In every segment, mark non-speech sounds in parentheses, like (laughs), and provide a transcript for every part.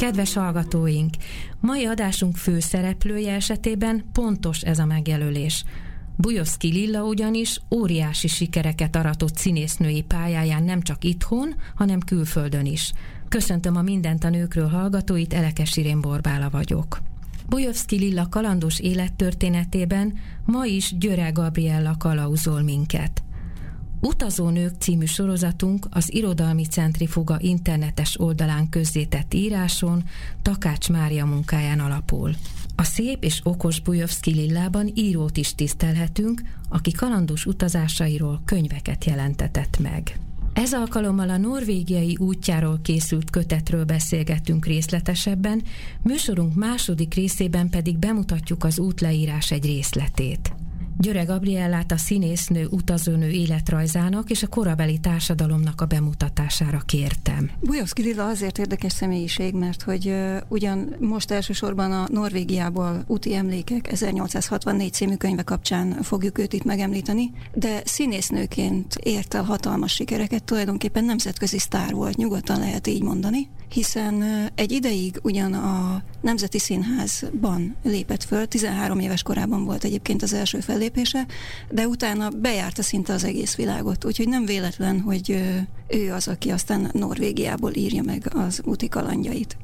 Kedves hallgatóink! Mai adásunk főszereplője esetében pontos ez a megjelölés. Bujovszki Lilla ugyanis óriási sikereket aratott színésznői pályáján nem csak itthon, hanem külföldön is. Köszöntöm a Mindent a nőkről hallgatóit, Elekes Irén Borbála vagyok. Bujovszki Lilla kalandos élettörténetében ma is Györe Gabriella kalauzol minket. Utazónők című sorozatunk az Irodalmi Centrifuga internetes oldalán közzétett íráson Takács Mária munkáján alapul. A szép és okos Bujovszki Lillában írót is tisztelhetünk, aki kalandos utazásairól könyveket jelentetett meg. Ez alkalommal a norvégiai útjáról készült kötetről beszélgettünk részletesebben, műsorunk második részében pedig bemutatjuk az útleírás egy részletét. Györe Gabriellát a színésznő utazónő életrajzának és a korabeli társadalomnak a bemutatására kértem. Bujovszki Lilla azért érdekes személyiség, mert hogy uh, ugyan most elsősorban a Norvégiából úti emlékek 1864 című könyve kapcsán fogjuk őt itt megemlíteni, de színésznőként ért el hatalmas sikereket, tulajdonképpen nemzetközi sztár volt, nyugodtan lehet így mondani, hiszen egy ideig ugyan a Nemzeti Színházban lépett föl, 13 éves korában volt egyébként az első fellépés, fellépése, de utána bejárta szinte az egész világot, úgyhogy nem véletlen, hogy ő az, aki aztán Norvégiából írja meg az úti kalandjait.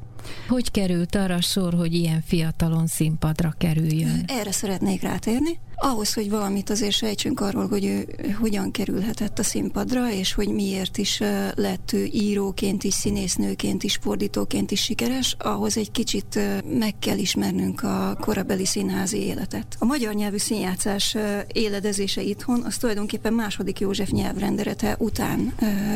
Hogy került arra sor, hogy ilyen fiatalon színpadra kerüljön? Erre szeretnék rátérni. Ahhoz, hogy valamit azért sejtsünk arról, hogy ő hogyan kerülhetett a színpadra, és hogy miért is lett ő íróként is, színésznőként is, fordítóként is sikeres, ahhoz egy kicsit meg kell ismernünk a korabeli színházi életet. A magyar nyelvű színjátszás éledezése itthon, az tulajdonképpen második József nyelvrenderete után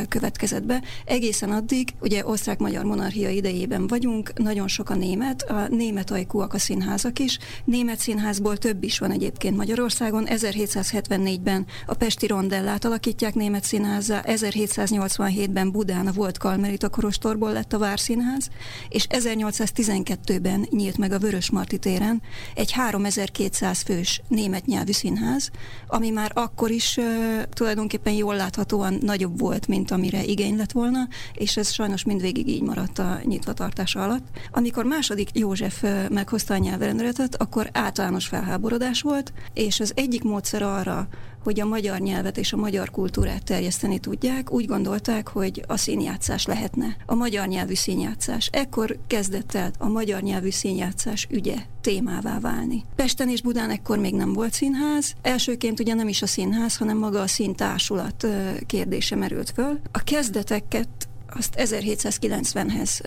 következett be. Egészen addig, ugye osztrák-magyar monarchia idejében vagyunk, nagyon sok a német, a német ajkúak a színházak is. Német színházból több is van egyébként Magyarországon. 1774-ben a Pesti Rondellát alakítják német színházzá, 1787-ben Budán a volt Kalmerita Korostorból lett a Várszínház, és 1812-ben nyílt meg a Vörös Marti téren egy 3200 fős német nyelvű színház, ami már akkor is uh, tulajdonképpen jól láthatóan nagyobb volt, mint amire igény lett volna, és ez sajnos mindvégig így maradt a nyitvatartása alatt. Amikor második József meghozta a nyelvrendeletet, akkor általános felháborodás volt, és az egyik módszer arra, hogy a magyar nyelvet és a magyar kultúrát terjeszteni tudják, úgy gondolták, hogy a színjátszás lehetne. A magyar nyelvű színjátszás. Ekkor kezdett el a magyar nyelvű színjátszás ügye témává válni. Pesten és Budán ekkor még nem volt színház. Elsőként ugye nem is a színház, hanem maga a színtársulat kérdése merült föl. A kezdeteket azt 1790-hez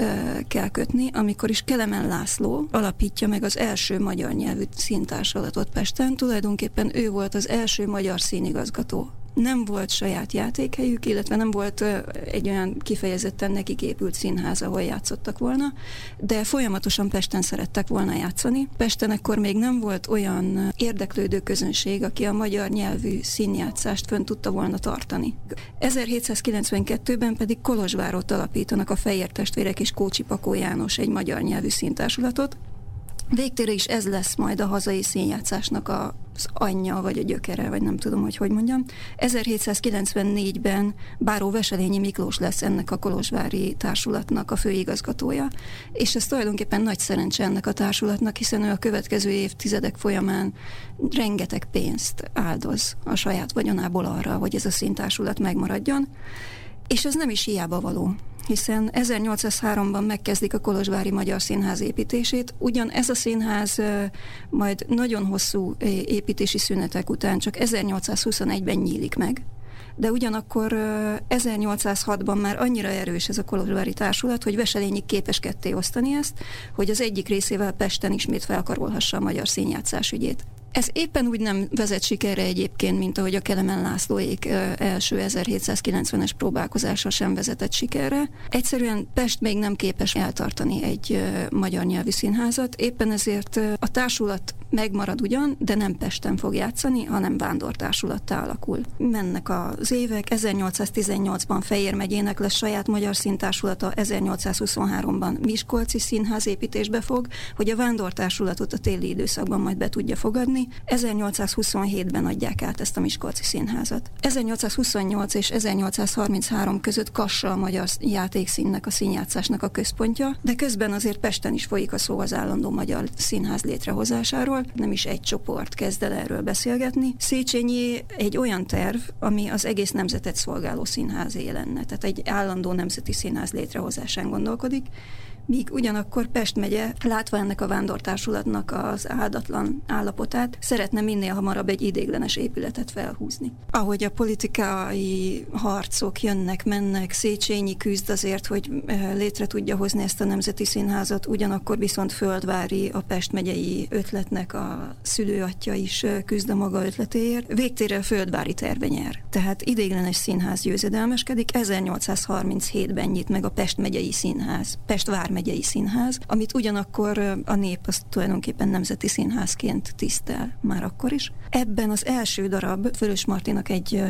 kell kötni, amikor is Kelemen László alapítja meg az első magyar nyelvű színtársulatot Pesten. Tulajdonképpen ő volt az első magyar színigazgató nem volt saját játékhelyük, illetve nem volt egy olyan kifejezetten nekik épült színház, ahol játszottak volna, de folyamatosan Pesten szerettek volna játszani. Pesten ekkor még nem volt olyan érdeklődő közönség, aki a magyar nyelvű színjátszást fönn tudta volna tartani. 1792-ben pedig Kolozsvárot alapítanak a Fejér testvérek és Kócsi Pakó János egy magyar nyelvű színtársulatot, Végtére is ez lesz majd a hazai színjátszásnak az anyja, vagy a gyökere, vagy nem tudom, hogy hogy mondjam. 1794-ben Báró Veselényi Miklós lesz ennek a Kolozsvári társulatnak a főigazgatója, és ez tulajdonképpen nagy szerencse ennek a társulatnak, hiszen ő a következő évtizedek folyamán rengeteg pénzt áldoz a saját vagyonából arra, hogy ez a színtársulat megmaradjon, és ez nem is hiába való hiszen 1803-ban megkezdik a Kolozsvári Magyar Színház építését. Ugyan ez a színház majd nagyon hosszú építési szünetek után csak 1821-ben nyílik meg, de ugyanakkor 1806-ban már annyira erős ez a Kolozsvári Társulat, hogy Veselényi képes ketté osztani ezt, hogy az egyik részével Pesten ismét felkarolhassa a magyar színjátszás ügyét. Ez éppen úgy nem vezet sikerre egyébként, mint ahogy a Kelemen Lászlóék első 1790-es próbálkozása sem vezetett sikerre. Egyszerűen Pest még nem képes eltartani egy magyar nyelvi színházat, éppen ezért a társulat megmarad ugyan, de nem Pesten fog játszani, hanem vándortársulattá alakul. Mennek az évek, 1818-ban Fejér megyének lesz saját magyar színtársulata, 1823-ban Miskolci színház építésbe fog, hogy a vándortársulatot a téli időszakban majd be tudja fogadni. 1827-ben adják át ezt a Miskolci színházat. 1828 és 1833 között Kassa a magyar játékszínnek, a színjátszásnak a központja, de közben azért Pesten is folyik a szó az állandó magyar színház létrehozásáról, nem is egy csoport kezd el erről beszélgetni. Széchenyi egy olyan terv, ami az egész nemzetet szolgáló színházé lenne, tehát egy állandó nemzeti színház létrehozásán gondolkodik, míg ugyanakkor Pest megye, látva ennek a vándortársulatnak az áldatlan állapotát, szeretne minél hamarabb egy idéglenes épületet felhúzni. Ahogy a politikai harcok jönnek, mennek, Széchenyi küzd azért, hogy eh, létre tudja hozni ezt a Nemzeti Színházat, ugyanakkor viszont Földvári, a Pest megyei ötletnek a szülőatja is eh, küzd a maga ötletéért. Végtére a Földvári terve nyer. Tehát idéglenes színház győzedelmeskedik, 1837-ben nyit meg a Pest megyei színház. Pest vár vármegyei színház, amit ugyanakkor a nép azt tulajdonképpen nemzeti színházként tisztel már akkor is. Ebben az első darab Vörös Martinak egy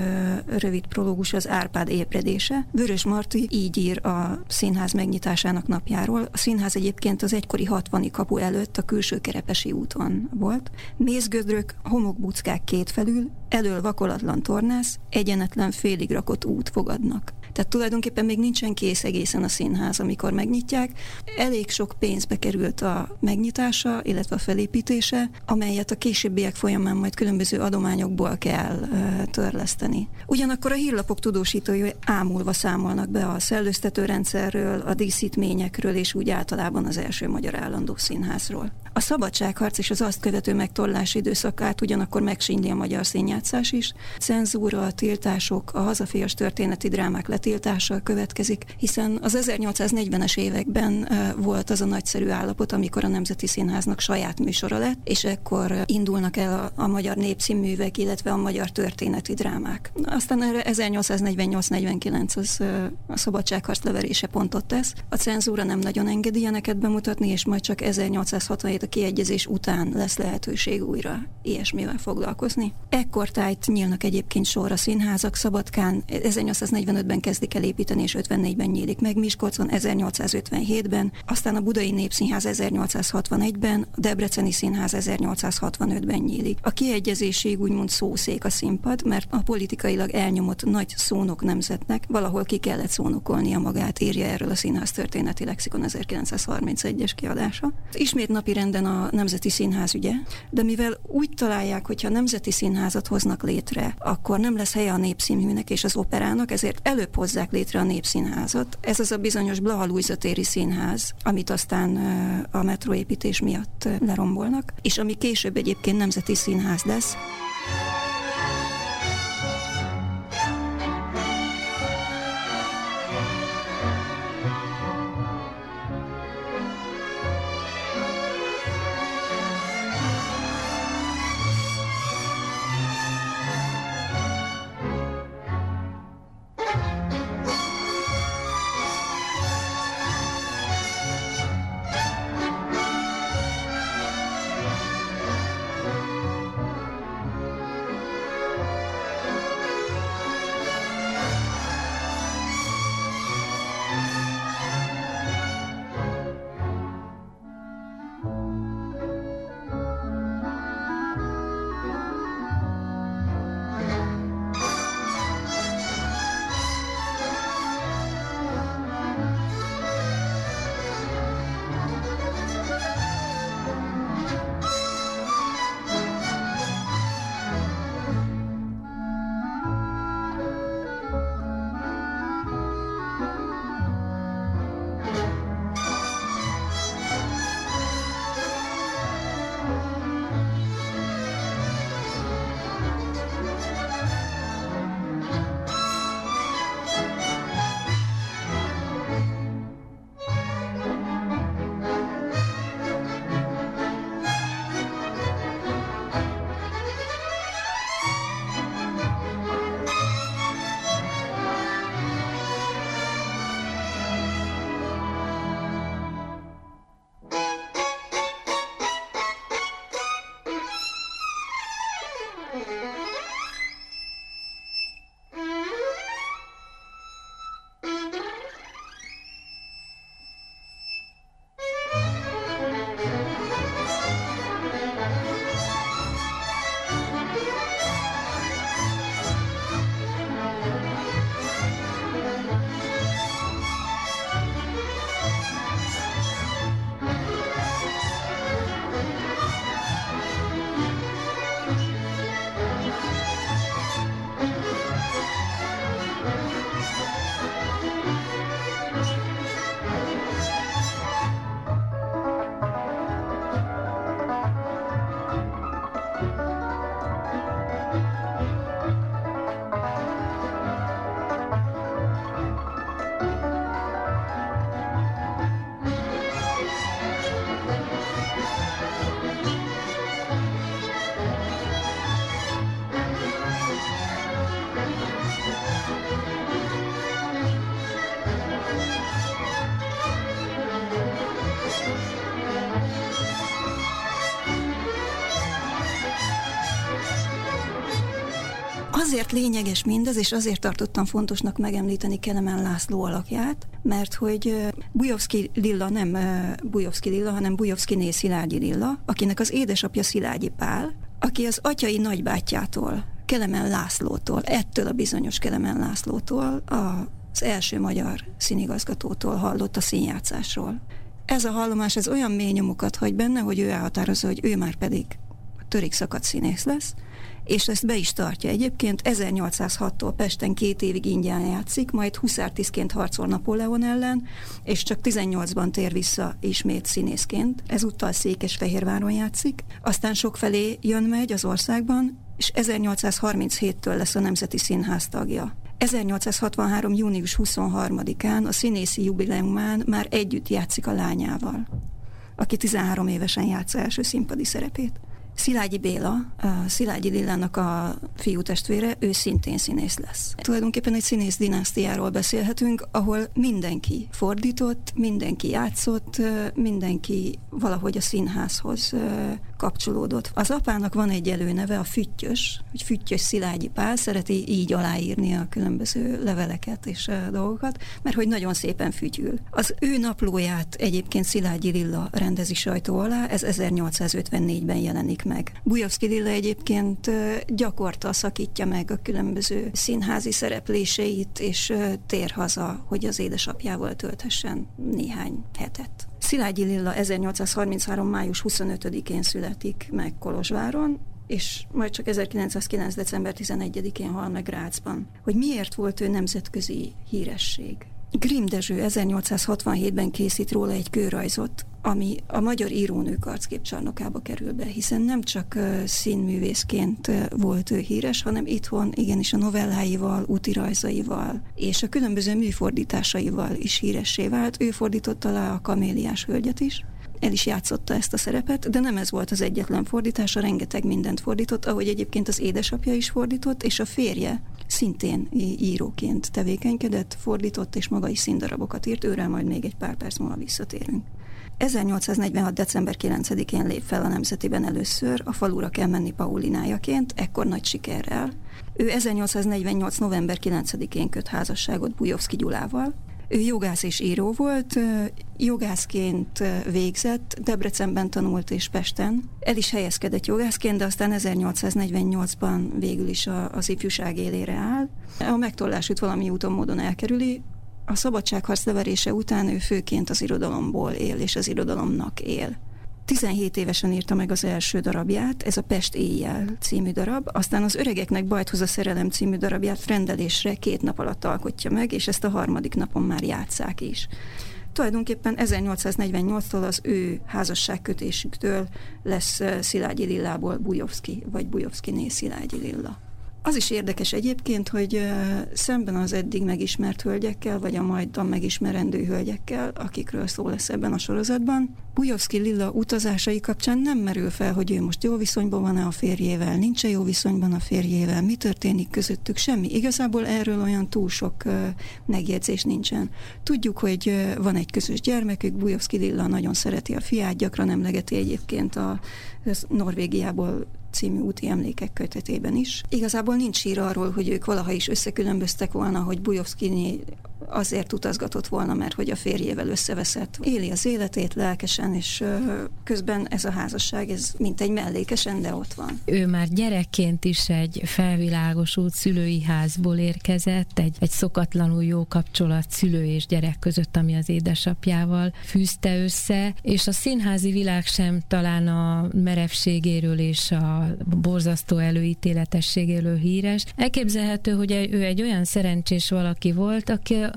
rövid prológus az Árpád ébredése. Vörös Marti így ír a színház megnyitásának napjáról. A színház egyébként az egykori 60 kapu előtt a külső kerepesi úton volt. Mézgödrök, homokbuckák kétfelül, elől vakolatlan tornász, egyenetlen félig rakott út fogadnak. Tehát tulajdonképpen még nincsen kész egészen a színház, amikor megnyitják. Elég sok pénzbe került a megnyitása, illetve a felépítése, amelyet a későbbiek folyamán majd különböző adományokból kell uh, törleszteni. Ugyanakkor a hírlapok tudósítói ámulva számolnak be a szellőztető rendszerről, a díszítményekről és úgy általában az első magyar állandó színházról. A szabadságharc és az azt követő megtorlás időszakát ugyanakkor megsínli a magyar színjátszás is. Cenzúra, tiltások, a hazafias történeti drámák letiltása következik, hiszen az 1840-es években volt az a nagyszerű állapot, amikor a Nemzeti Színháznak saját műsora lett, és ekkor indulnak el a, a magyar népszínművek, illetve a magyar történeti drámák. Aztán erre 1848-49 az a szabadságharc leverése pontot tesz. A cenzúra nem nagyon engedi ilyeneket bemutatni, és majd csak 1867 a kiegyezés után lesz lehetőség újra ilyesmivel foglalkozni. Ekkor tájt nyílnak egyébként sorra színházak, Szabadkán 1845-ben kezdik el építeni, és 54-ben nyílik meg Miskolcon, 1857-ben, aztán a Budai Népszínház 1861-ben, a Debreceni Színház 1865-ben nyílik. A kiegyezésig úgymond szószék a színpad, mert a politikailag elnyomott nagy szónok nemzetnek valahol ki kellett szónokolnia magát, írja erről a Színház történeti lexikon 1931-es kiadása. Ismét napi rend minden a Nemzeti Színház ügye, de mivel úgy találják, hogyha a Nemzeti Színházat hoznak létre, akkor nem lesz helye a népszínműnek és az operának, ezért előbb hozzák létre a népszínházat. Ez az a bizonyos Blaha téri színház, amit aztán a metróépítés miatt lerombolnak, és ami később egyébként Nemzeti Színház lesz. Azért lényeges mindez, és azért tartottam fontosnak megemlíteni Kelemen László alakját, mert hogy Bujovszki Lilla nem Bujovszki Lilla, hanem Bujovszki né Szilágyi Lilla, akinek az édesapja Szilágyi Pál, aki az atyai nagybátyjától, Kelemen Lászlótól, ettől a bizonyos Kelemen Lászlótól, az első magyar színigazgatótól hallott a színjátszásról. Ez a hallomás ez olyan mély nyomokat hagy benne, hogy ő elhatározza, hogy ő már pedig törik szakadt színész lesz, és ezt be is tartja. Egyébként 1806-tól Pesten két évig ingyen játszik, majd huszártiszként harcol Napóleon ellen, és csak 18-ban tér vissza ismét színészként. Ezúttal Székesfehérváron játszik, aztán sokfelé jön megy az országban, és 1837-től lesz a Nemzeti Színház tagja. 1863. június 23-án a színészi jubileumán már együtt játszik a lányával, aki 13 évesen játsza első színpadi szerepét. Szilágyi Béla, a Szilágyi Lillának a fiú testvére, ő szintén színész lesz. Tulajdonképpen egy színész dinasztiáról beszélhetünk, ahol mindenki fordított, mindenki játszott, mindenki valahogy a színházhoz kapcsolódott. Az apának van egy előneve, a Füttyös, hogy Füttyös Szilágyi Pál, szereti így aláírni a különböző leveleket és a dolgokat, mert hogy nagyon szépen fütyül. Az ő naplóját egyébként Szilágyi Lilla rendezi sajtó alá, ez 1854-ben jelenik meg. Bujovszki Lilla egyébként gyakorta szakítja meg a különböző színházi szerepléseit, és tér haza, hogy az édesapjával tölthessen néhány hetet. Szilágyi Lilla 1833. május 25-én születik meg Kolozsváron, és majd csak 1909. december 11-én hal meg Grácsban. Hogy miért volt ő nemzetközi híresség? Grimm Dezső 1867-ben készít róla egy kőrajzot, ami a magyar írónők arcképcsarnokába kerül be, hiszen nem csak színművészként volt ő híres, hanem itthon igenis a novelláival, útirajzaival és a különböző műfordításaival is híressé vált. Ő fordította le a Kaméliás hölgyet is, el is játszotta ezt a szerepet, de nem ez volt az egyetlen fordítása, rengeteg mindent fordított, ahogy egyébként az édesapja is fordított, és a férje szintén íróként tevékenykedett, fordított, és maga is színdarabokat írt, őre majd még egy pár perc múlva visszatérünk. 1846. december 9-én lép fel a Nemzetiben először, a falura kell menni Paulinájaként, ekkor nagy sikerrel. Ő 1848. november 9-én köt házasságot Bujovszki Gyulával, ő jogász és író volt, jogászként végzett, Debrecenben tanult és Pesten. El is helyezkedett jogászként, de aztán 1848-ban végül is az ifjúság élére áll. A megtollásút valami úton módon elkerüli, a szabadságharc leverése után ő főként az irodalomból él, és az irodalomnak él. 17 évesen írta meg az első darabját, ez a Pest éjjel című darab, aztán az Öregeknek bajt hoz a szerelem című darabját rendelésre két nap alatt alkotja meg, és ezt a harmadik napon már játszák is. Tulajdonképpen 1848-tól az ő házasságkötésüktől lesz eh, Szilágyi Lillából Bujovszki, vagy Bujovszki Szilágyi Lilla. Az is érdekes egyébként, hogy szemben az eddig megismert hölgyekkel, vagy a majdan megismerendő hölgyekkel, akikről szó lesz ebben a sorozatban, Bujovszki Lilla utazásai kapcsán nem merül fel, hogy ő most jó viszonyban van-e a férjével, nincs-e jó viszonyban a férjével, mi történik közöttük, semmi. Igazából erről olyan túl sok megjegyzés nincsen. Tudjuk, hogy van egy közös gyermekük, Bujovszki Lilla nagyon szereti a fiát, gyakran emlegeti egyébként a Norvégiából című úti emlékek kötetében is. Igazából nincs hír arról, hogy ők valaha is összekülönböztek volna, hogy Bujovszki azért utazgatott volna, mert hogy a férjével összeveszett. Éli az életét lelkesen, és közben ez a házasság, ez mint egy mellékesen, de ott van. Ő már gyerekként is egy felvilágosult szülői házból érkezett, egy, egy szokatlanul jó kapcsolat szülő és gyerek között, ami az édesapjával fűzte össze, és a színházi világ sem talán a merevségéről és a borzasztó előítéletességéről híres. Elképzelhető, hogy ő egy olyan szerencsés valaki volt,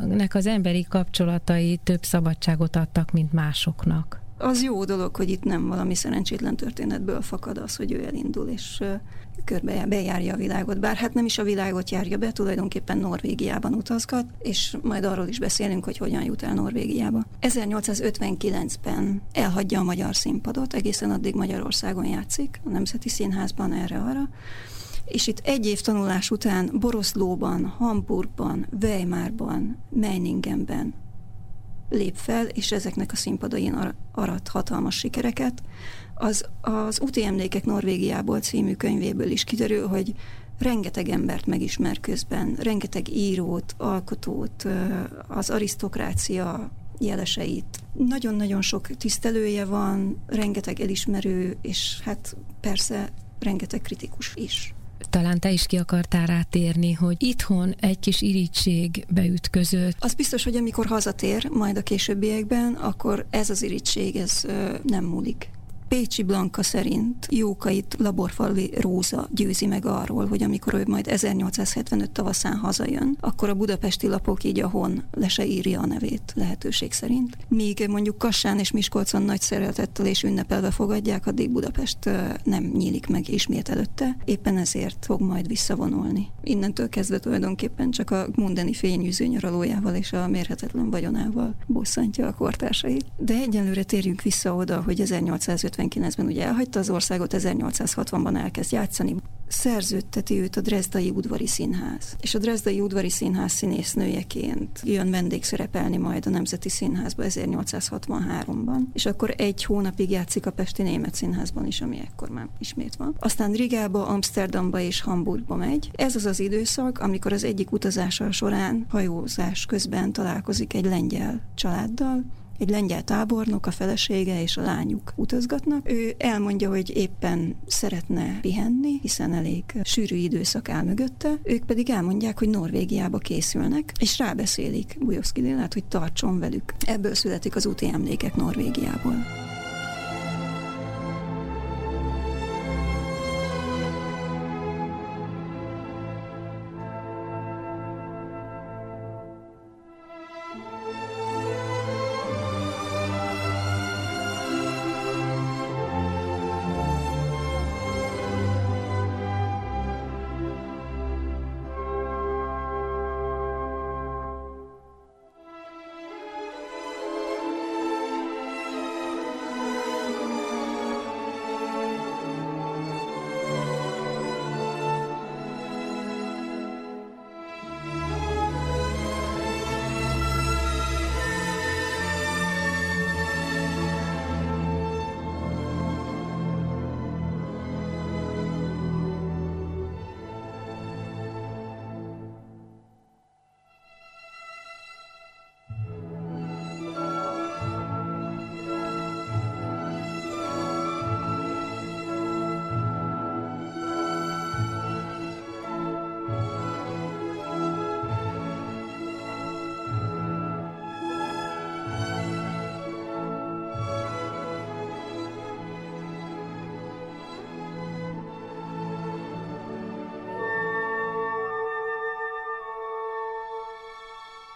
akinek az emberi kapcsolatai több szabadságot adtak, mint másoknak. Az jó dolog, hogy itt nem valami szerencsétlen történetből fakad az, hogy ő elindul, és körbe bejárja a világot. Bár hát nem is a világot járja be, tulajdonképpen Norvégiában utazgat, és majd arról is beszélünk, hogy hogyan jut el Norvégiába. 1859-ben elhagyja a magyar színpadot, egészen addig Magyarországon játszik, a Nemzeti Színházban erre-arra, és itt egy év tanulás után Boroszlóban, Hamburgban, Weimarban, Meiningenben lép fel, és ezeknek a színpadain arat hatalmas sikereket. Az, az Úti Emlékek Norvégiából című könyvéből is kiderül, hogy rengeteg embert megismer közben, rengeteg írót, alkotót, az arisztokrácia jeleseit. Nagyon-nagyon sok tisztelője van, rengeteg elismerő, és hát persze rengeteg kritikus is talán te is ki akartál rátérni, hogy itthon egy kis irítség beütközött. Az biztos, hogy amikor hazatér, majd a későbbiekben, akkor ez az irítség, ez nem múlik. Pécsi Blanka szerint Jókait laborfalvi Róza győzi meg arról, hogy amikor ő majd 1875 tavaszán hazajön, akkor a budapesti lapok így a hon le se írja a nevét lehetőség szerint. Míg mondjuk Kassán és Miskolcon nagy szeretettel és ünnepelve fogadják, addig Budapest nem nyílik meg ismét előtte, éppen ezért fog majd visszavonulni. Innentől kezdve tulajdonképpen csak a mundani fényűző nyaralójával és a mérhetetlen vagyonával bosszantja a kortársait. De egyelőre térjünk vissza oda, hogy 1850 1959-ben ugye elhagyta az országot, 1860-ban elkezd játszani. Szerződteti őt a Dresdai Udvari Színház. És a Dresdai Udvari Színház színésznőjeként jön vendégszerepelni majd a Nemzeti Színházba 1863-ban. És akkor egy hónapig játszik a Pesti Német Színházban is, ami ekkor már ismét van. Aztán Rigába, Amsterdamba és Hamburgba megy. Ez az az időszak, amikor az egyik utazása során hajózás közben találkozik egy lengyel családdal, egy lengyel tábornok, a felesége és a lányuk utazgatnak. Ő elmondja, hogy éppen szeretne pihenni, hiszen elég sűrű időszak áll mögötte, ők pedig elmondják, hogy Norvégiába készülnek, és rábeszélik Bujovszki Lilát, hogy tartson velük. Ebből születik az úti emlékek Norvégiából.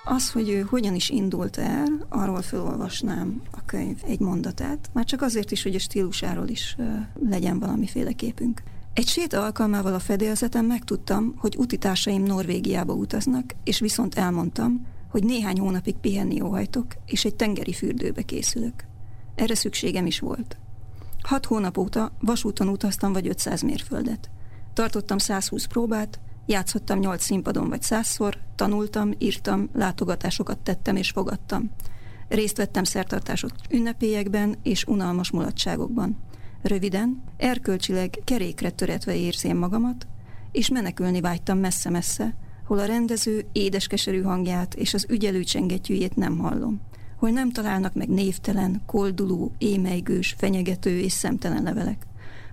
Az, hogy ő hogyan is indult el, arról felolvasnám a könyv egy mondatát, már csak azért is, hogy a stílusáról is legyen valamiféle képünk. Egy sét alkalmával a fedélzeten megtudtam, hogy utitársaim Norvégiába utaznak, és viszont elmondtam, hogy néhány hónapig pihenni óhajtok, és egy tengeri fürdőbe készülök. Erre szükségem is volt. Hat hónap óta vasúton utaztam vagy 500 mérföldet. Tartottam 120 próbát, Játszottam nyolc színpadon vagy százszor, tanultam, írtam, látogatásokat tettem és fogadtam. Részt vettem szertartások ünnepélyekben és unalmas mulatságokban. Röviden, erkölcsileg kerékre töretve érzém magamat, és menekülni vágytam messze-messze, hol a rendező édeskeserű hangját és az ügyelő csengettyűjét nem hallom, hol nem találnak meg névtelen, kolduló, émeigős, fenyegető és szemtelen levelek,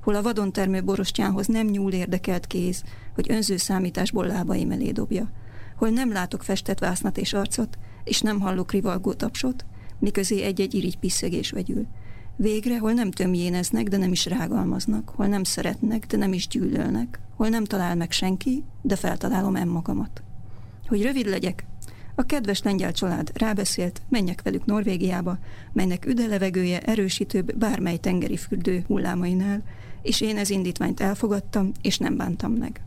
hol a vadon termő borostyánhoz nem nyúl érdekelt kéz, hogy önző számításból lábaim elé dobja, hol nem látok festett vásznat és arcot, és nem hallok rivalgó tapsot, miközé egy-egy irigy piszegés vegyül. Végre, hol nem tömjéneznek, de nem is rágalmaznak, hol nem szeretnek, de nem is gyűlölnek, hol nem talál meg senki, de feltalálom magamat. Hogy rövid legyek, a kedves lengyel család rábeszélt, menjek velük Norvégiába, melynek üde levegője erősítőbb bármely tengeri fürdő hullámainál, és én ez indítványt elfogadtam, és nem bántam meg.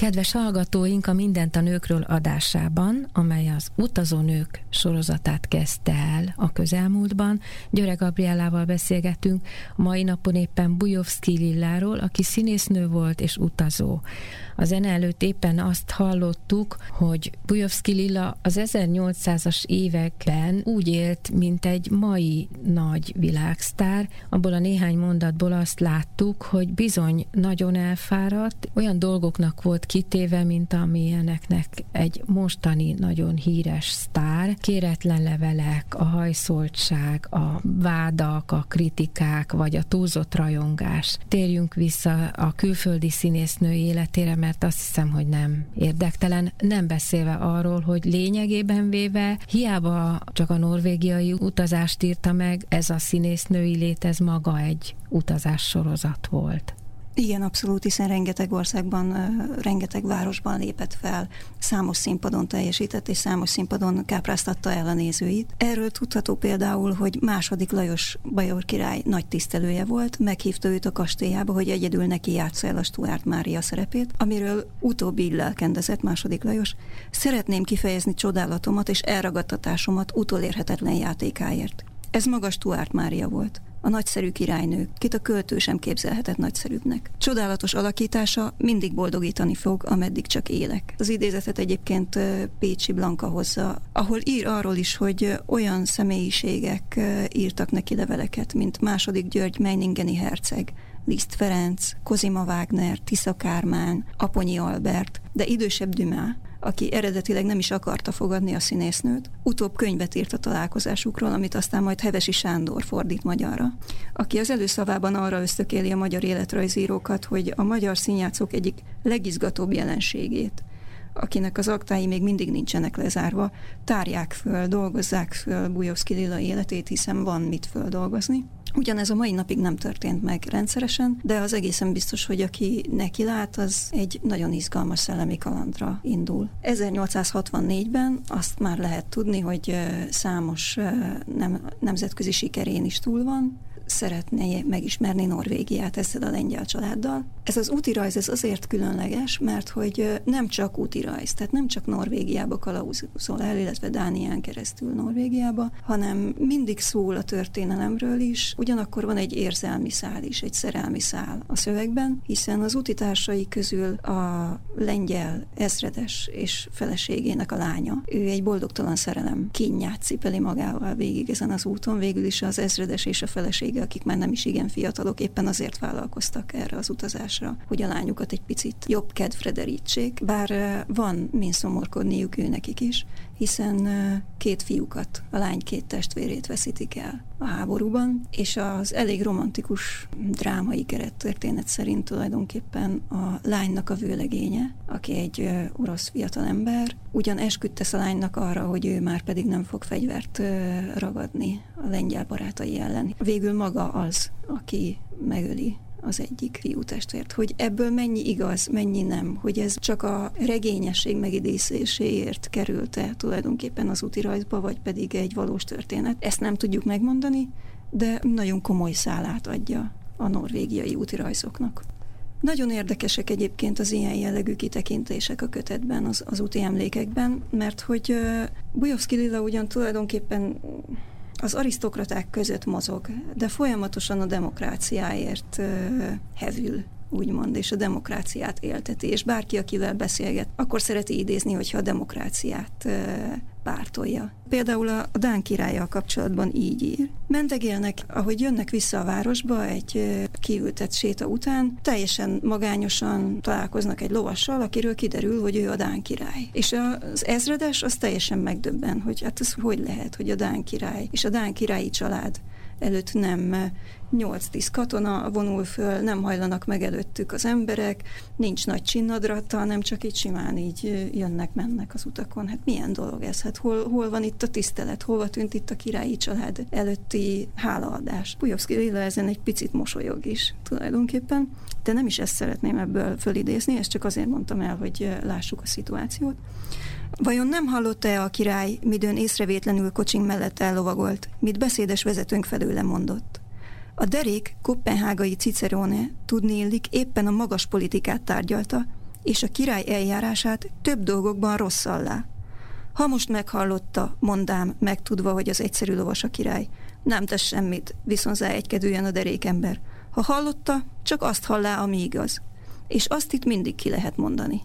Kedves hallgatóink, a Mindent a nőkről adásában, amely az Utazó nők sorozatát kezdte el a közelmúltban, Györe Gabriellával beszélgetünk, mai napon éppen Bujovszki Lilláról, aki színésznő volt és utazó. A zene előtt éppen azt hallottuk, hogy Bujovszki Lilla az 1800-as években úgy élt, mint egy mai nagy világsztár. Abból a néhány mondatból azt láttuk, hogy bizony nagyon elfáradt, olyan dolgoknak volt kitéve, mint amilyeneknek egy mostani nagyon híres sztár. Kéretlen levelek, a hajszoltság, a vádak, a kritikák, vagy a túlzott rajongás. Térjünk vissza a külföldi színésznő életére, mert azt hiszem, hogy nem érdektelen, nem beszélve arról, hogy lényegében véve hiába csak a norvégiai utazást írta meg, ez a színésznői lét, ez maga egy utazás sorozat volt. Igen, abszolút, hiszen rengeteg országban, rengeteg városban lépett fel, számos színpadon teljesített, és számos színpadon kápráztatta el a nézőit. Erről tudható például, hogy második Lajos Bajor király nagy tisztelője volt, meghívta őt a kastélyába, hogy egyedül neki játsza el a Stuart Mária szerepét, amiről utóbbi lelkendezett második Lajos. Szeretném kifejezni csodálatomat és elragadtatásomat utolérhetetlen játékáért. Ez magas Stuart Mária volt a nagyszerű királynő, kit a költő sem képzelhetett nagyszerűbbnek. Csodálatos alakítása mindig boldogítani fog, ameddig csak élek. Az idézetet egyébként Pécsi Blanka hozza, ahol ír arról is, hogy olyan személyiségek írtak neki leveleket, mint második György Meiningeni herceg, Liszt Ferenc, Kozima Wagner, Tisza Kármán, Aponyi Albert, de idősebb Dümá, aki eredetileg nem is akarta fogadni a színésznőt, utóbb könyvet írt a találkozásukról, amit aztán majd Hevesi Sándor fordít magyarra, aki az előszavában arra ösztökéli a magyar életrajzírókat, hogy a magyar színjátszók egyik legizgatóbb jelenségét, akinek az aktái még mindig nincsenek lezárva, tárják föl, dolgozzák föl Bujovszki Lilla életét, hiszen van mit földolgozni. Ugyanez a mai napig nem történt meg rendszeresen, de az egészen biztos, hogy aki neki lát, az egy nagyon izgalmas szellemi kalandra indul. 1864-ben azt már lehet tudni, hogy számos nem, nemzetközi sikerén is túl van, szeretné megismerni Norvégiát ezzel a lengyel családdal. Ez az útirajz ez azért különleges, mert hogy nem csak útirajz, tehát nem csak Norvégiába kalauzol el, illetve Dánián keresztül Norvégiába, hanem mindig szól a történelemről is, ugyanakkor van egy érzelmi szál is, egy szerelmi szál a szövegben, hiszen az utitársai közül a lengyel ezredes és feleségének a lánya, ő egy boldogtalan szerelem kínját cipeli magával végig ezen az úton, végül is az ezredes és a felesége akik már nem is igen fiatalok, éppen azért vállalkoztak erre az utazásra, hogy a lányukat egy picit jobb kedvre derítsék, bár van min szomorkodniuk ő nekik is, hiszen két fiúkat, a lány két testvérét veszítik el a háborúban, és az elég romantikus drámai kerettörténet szerint tulajdonképpen a lánynak a vőlegénye, aki egy orosz fiatalember, ugyan esküdt tesz a lánynak arra, hogy ő már pedig nem fog fegyvert ragadni a lengyel barátai ellen. Végül maga az, aki megöli az egyik fiú testvért, hogy ebből mennyi igaz, mennyi nem, hogy ez csak a regényesség megidézéséért került-e tulajdonképpen az útirajzba, vagy pedig egy valós történet. Ezt nem tudjuk megmondani, de nagyon komoly szálát adja a norvégiai útirajzoknak. Nagyon érdekesek egyébként az ilyen jellegű kitekintések a kötetben, az, az úti emlékekben, mert hogy uh, Bujovszki Lilla ugyan tulajdonképpen az arisztokraták között mozog, de folyamatosan a demokráciáért hevül úgymond, és a demokráciát élteti, és bárki, akivel beszélget, akkor szereti idézni, hogyha a demokráciát pártolja. Például a Dán királlyal kapcsolatban így ír. Mentegélnek, ahogy jönnek vissza a városba egy kiültett séta után, teljesen magányosan találkoznak egy lovassal, akiről kiderül, hogy ő a Dán király. És az ezredes az teljesen megdöbben, hogy hát ez hogy lehet, hogy a Dán király és a Dán királyi család előtt nem 8-10 katona vonul föl, nem hajlanak meg előttük az emberek, nincs nagy csinnadratta, nem csak így simán így jönnek-mennek az utakon. Hát milyen dolog ez? Hát hol, hol van itt a tisztelet? Hova tűnt itt a királyi család előtti hálaadás? Pujovszki Lilla ezen egy picit mosolyog is tulajdonképpen, de nem is ezt szeretném ebből fölidézni, ezt csak azért mondtam el, hogy lássuk a szituációt. Vajon nem hallotta-e a király, midőn észrevétlenül kocsink mellett ellovagolt, mit beszédes vezetőnk felőle mondott? A derék kopenhágai Cicerone tudni illik éppen a magas politikát tárgyalta, és a király eljárását több dolgokban rosszallá. Ha most meghallotta, mondám, megtudva, hogy az egyszerű lovas a király, nem tesz semmit, viszont egykedően a derékember. Ha hallotta, csak azt hallá, ami igaz. És azt itt mindig ki lehet mondani.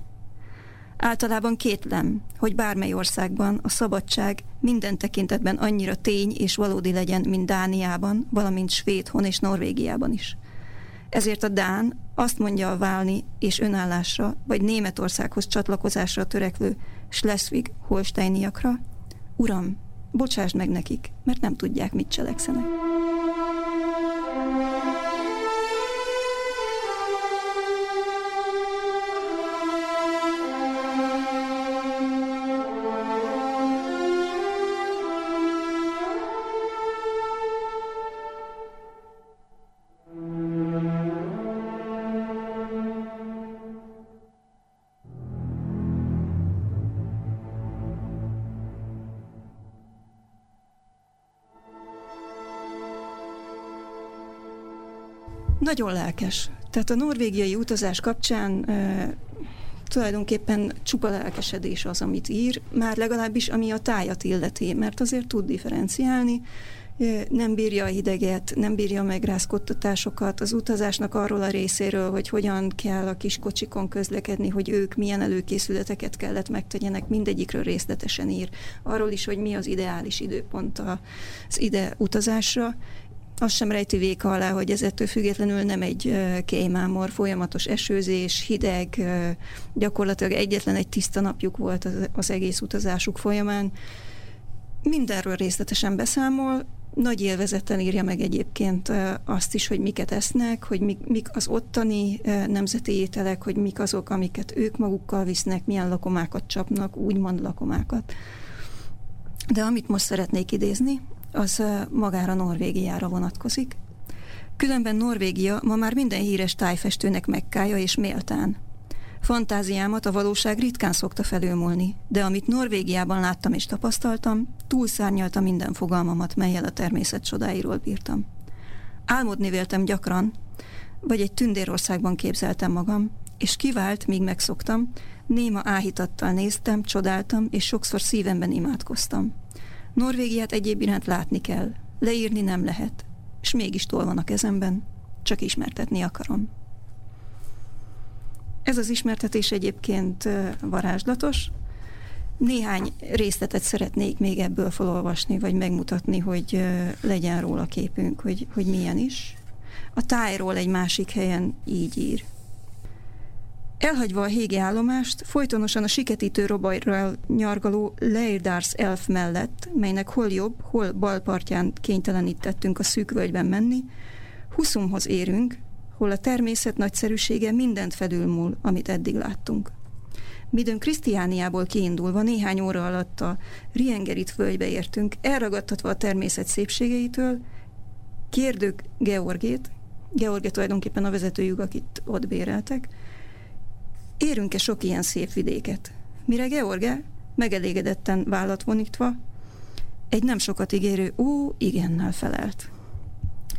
Általában kétlem, hogy bármely országban a szabadság minden tekintetben annyira tény és valódi legyen, mint Dániában, valamint Svédhon és Norvégiában is. Ezért a Dán azt mondja a válni és önállásra, vagy Németországhoz csatlakozásra törekvő Schleswig-Holsteiniakra, Uram, bocsásd meg nekik, mert nem tudják, mit cselekszenek. Nagyon lelkes. Tehát a norvégiai utazás kapcsán e, tulajdonképpen csupa lelkesedés az, amit ír, már legalábbis ami a tájat illeti, mert azért tud differenciálni, nem bírja a hideget, nem bírja a megrázkodtatásokat, az utazásnak arról a részéről, hogy hogyan kell a kis kocsikon közlekedni, hogy ők milyen előkészületeket kellett megtegyenek, mindegyikről részletesen ír. Arról is, hogy mi az ideális időpont az ide utazásra, azt sem rejti véka alá, hogy ez ettől függetlenül nem egy kémámor, folyamatos esőzés, hideg, gyakorlatilag egyetlen egy tiszta napjuk volt az, egész utazásuk folyamán. Mindenről részletesen beszámol, nagy élvezettel írja meg egyébként azt is, hogy miket esznek, hogy mik, mik az ottani nemzeti ételek, hogy mik azok, amiket ők magukkal visznek, milyen lakomákat csapnak, úgymond lakomákat. De amit most szeretnék idézni, az magára Norvégiára vonatkozik. Különben Norvégia ma már minden híres tájfestőnek megkája és méltán. Fantáziámat a valóság ritkán szokta felülmúlni, de amit Norvégiában láttam és tapasztaltam, túlszárnyalta minden fogalmamat, melyel a természet csodáiról bírtam. Álmodni véltem gyakran, vagy egy tündérországban képzeltem magam, és kivált, míg megszoktam, néma áhítattal néztem, csodáltam, és sokszor szívemben imádkoztam. Norvégiát egyéb iránt látni kell, leírni nem lehet, és mégis tol van a kezemben, csak ismertetni akarom. Ez az ismertetés egyébként varázslatos. Néhány részletet szeretnék még ebből felolvasni, vagy megmutatni, hogy legyen róla képünk, hogy, hogy milyen is. A tájról egy másik helyen így ír. Elhagyva a hégi állomást, folytonosan a siketítő robajral nyargaló Leirdars elf mellett, melynek hol jobb, hol bal partján kénytelenítettünk a szűk völgyben menni, Huszumhoz érünk, hol a természet nagyszerűsége mindent felülmúl, amit eddig láttunk. Midőn Krisztiániából kiindulva néhány óra alatt a Riengerit völgybe értünk, elragadtatva a természet szépségeitől, kérdők Georgét, George tulajdonképpen a vezetőjük, akit ott béreltek, Érünk-e sok ilyen szép vidéket? Mire George, megelégedetten vállat vonítva, egy nem sokat ígérő ó, igennel felelt.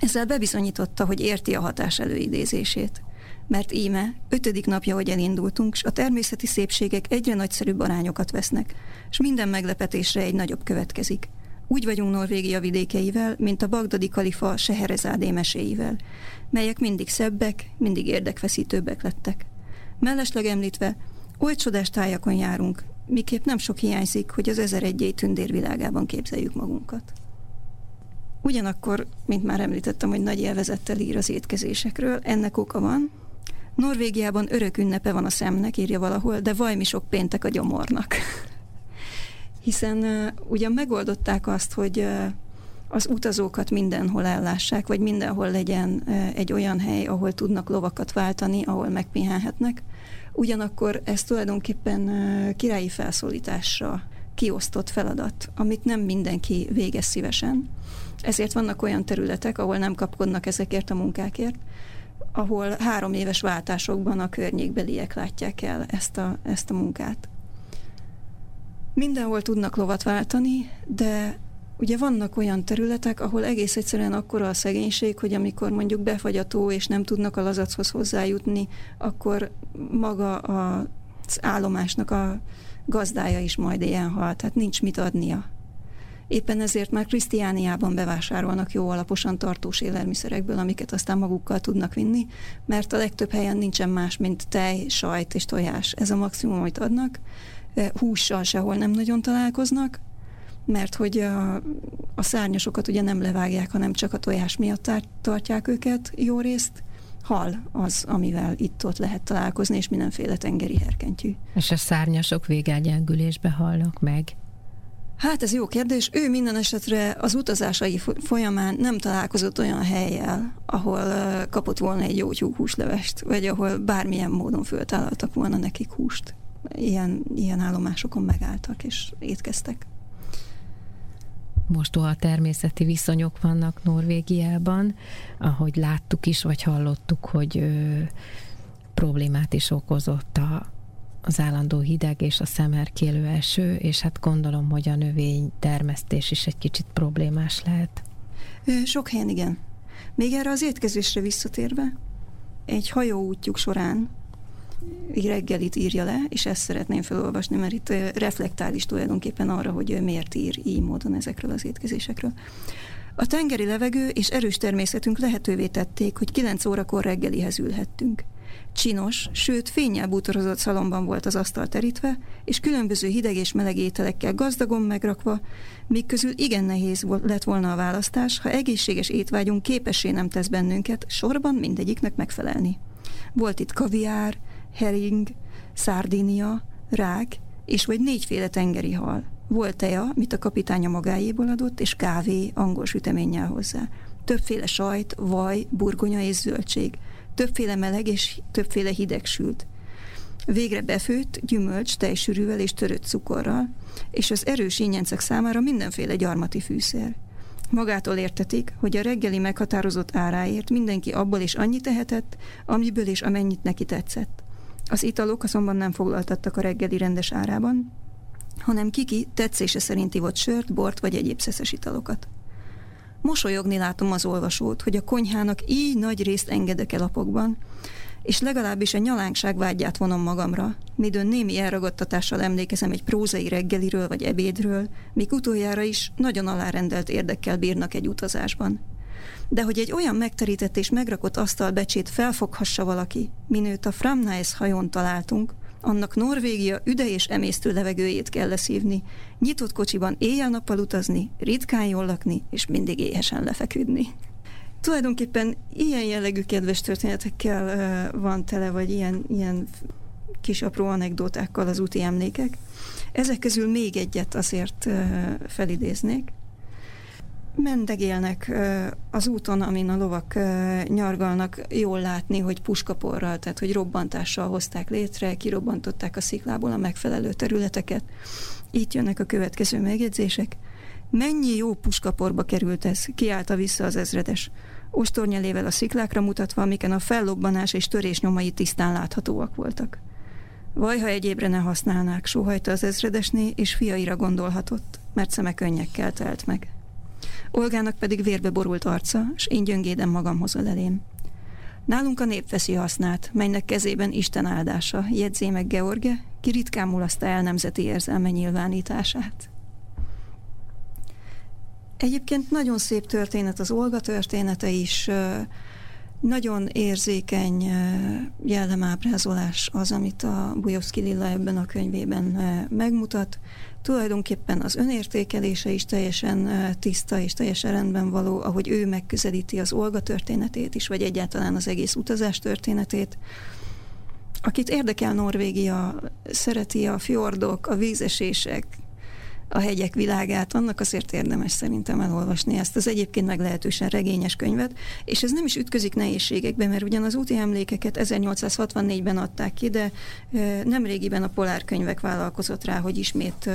Ezzel bebizonyította, hogy érti a hatás előidézését. Mert íme, ötödik napja, hogy elindultunk, s a természeti szépségek egyre nagyszerűbb arányokat vesznek, és minden meglepetésre egy nagyobb következik. Úgy vagyunk Norvégia vidékeivel, mint a bagdadi kalifa Seherezádé meséivel, melyek mindig szebbek, mindig érdekfeszítőbbek lettek. Mellesleg említve, oly csodás tájakon járunk, miképp nem sok hiányzik, hogy az ezer egyély tündérvilágában képzeljük magunkat. Ugyanakkor, mint már említettem, hogy nagy élvezettel ír az étkezésekről, ennek oka van. Norvégiában örök ünnepe van a szemnek, írja valahol, de vajmi sok péntek a gyomornak. (laughs) Hiszen uh, ugyan megoldották azt, hogy uh, az utazókat mindenhol ellássák, vagy mindenhol legyen egy olyan hely, ahol tudnak lovakat váltani, ahol megpihenhetnek. Ugyanakkor ez tulajdonképpen királyi felszólításra kiosztott feladat, amit nem mindenki végez szívesen. Ezért vannak olyan területek, ahol nem kapkodnak ezekért a munkákért, ahol három éves váltásokban a környékbeliek látják el ezt a, ezt a munkát. Mindenhol tudnak lovat váltani, de Ugye vannak olyan területek, ahol egész egyszerűen akkora a szegénység, hogy amikor mondjuk befagy a tó, és nem tudnak a lazachoz hozzájutni, akkor maga az állomásnak a gazdája is majd ilyen hal, tehát nincs mit adnia. Éppen ezért már Krisztiániában bevásárolnak jó alaposan tartós élelmiszerekből, amiket aztán magukkal tudnak vinni, mert a legtöbb helyen nincsen más, mint tej, sajt és tojás. Ez a maximum, amit adnak. Hússal sehol nem nagyon találkoznak, mert hogy a, a szárnyasokat ugye nem levágják, hanem csak a tojás miatt tartják őket jó részt. Hal az, amivel itt-ott lehet találkozni, és mindenféle tengeri herkentyű. És a szárnyasok végelgyengülésbe halnak meg? Hát ez jó kérdés. Ő minden esetre az utazásai folyamán nem találkozott olyan helyjel, ahol kapott volna egy jó húslevest, vagy ahol bármilyen módon föltállaltak volna nekik húst. Ilyen, ilyen állomásokon megálltak és étkeztek mostoha természeti viszonyok vannak Norvégiában, ahogy láttuk is, vagy hallottuk, hogy ö, problémát is okozott a, az állandó hideg és a szemerkélő eső, és hát gondolom, hogy a növény termesztés is egy kicsit problémás lehet. Sok helyen igen. Még erre az étkezésre visszatérve, egy hajó útjuk során reggelit írja le, és ezt szeretném felolvasni, mert itt reflektál is tulajdonképpen arra, hogy miért ír így módon ezekről az étkezésekről. A tengeri levegő és erős természetünk lehetővé tették, hogy 9 órakor reggelihez ülhettünk. Csinos, sőt fényel bútorozott szalomban volt az asztal terítve, és különböző hideg és meleg ételekkel gazdagon megrakva, míg közül igen nehéz lett volna a választás, ha egészséges étvágyunk képessé nem tesz bennünket sorban mindegyiknek megfelelni. Volt itt kaviár, hering, szárdinia, rák, és vagy négyféle tengeri hal. Volt teja, mit a kapitánya magáéból adott, és kávé angol süteménnyel hozzá. Többféle sajt, vaj, burgonya és zöldség. Többféle meleg és többféle hideg sült. Végre befőtt, gyümölcs, tejsűrűvel és törött cukorral, és az erős ínyencek számára mindenféle gyarmati fűszer. Magától értetik, hogy a reggeli meghatározott áráért mindenki abból is annyit tehetett, amiből és amennyit neki tetszett. Az italok azonban nem foglaltattak a reggeli rendes árában, hanem kiki tetszése szerint ivott sört, bort vagy egyéb szeszes italokat. Mosolyogni látom az olvasót, hogy a konyhának így nagy részt engedek el lapokban, és legalábbis a nyalánkság vágyát vonom magamra, midőn némi elragadtatással emlékezem egy prózai reggeliről vagy ebédről, míg utoljára is nagyon alárendelt érdekkel bírnak egy utazásban de hogy egy olyan megterített és megrakott asztalbecsét felfoghassa valaki, minőt a Framnais hajón találtunk, annak Norvégia üde és emésztő levegőjét kell leszívni, nyitott kocsiban éjjel-nappal utazni, ritkán jól lakni, és mindig éhesen lefeküdni. Tulajdonképpen ilyen jellegű kedves történetekkel uh, van tele, vagy ilyen, ilyen kis apró anekdótákkal az úti emlékek. Ezek közül még egyet azért uh, felidéznék mendegélnek az úton, amin a lovak nyargalnak, jól látni, hogy puskaporral, tehát hogy robbantással hozták létre, kirobbantották a sziklából a megfelelő területeket. Itt jönnek a következő megjegyzések. Mennyi jó puskaporba került ez, kiállta vissza az ezredes. Ostornyelével a sziklákra mutatva, amiken a fellobbanás és törés nyomai tisztán láthatóak voltak. Vaj, ha egyébre ne használnák, sóhajta az ezredesné, és fiaira gondolhatott, mert szeme könnyekkel telt meg. Olgának pedig vérbe borult arca, és én gyöngéden magam hozol elém. Nálunk a nép veszi hasznát, melynek kezében Isten áldása, jegyzé meg George, ki ritkán mulaszta el nemzeti érzelme nyilvánítását. Egyébként nagyon szép történet az Olga története is, nagyon érzékeny jellemábrázolás az, amit a Bujovszki Lilla ebben a könyvében megmutat. Tulajdonképpen az önértékelése is teljesen tiszta és teljesen rendben való, ahogy ő megközelíti az Olga történetét is, vagy egyáltalán az egész utazás történetét. Akit érdekel Norvégia, szereti a fjordok, a vízesések, a hegyek világát, annak azért érdemes szerintem elolvasni ezt. Az egyébként meglehetősen regényes könyvet, és ez nem is ütközik nehézségekbe, mert ugyan az úti emlékeket 1864-ben adták ki, de nem régiben a Polár könyvek vállalkozott rá, hogy ismét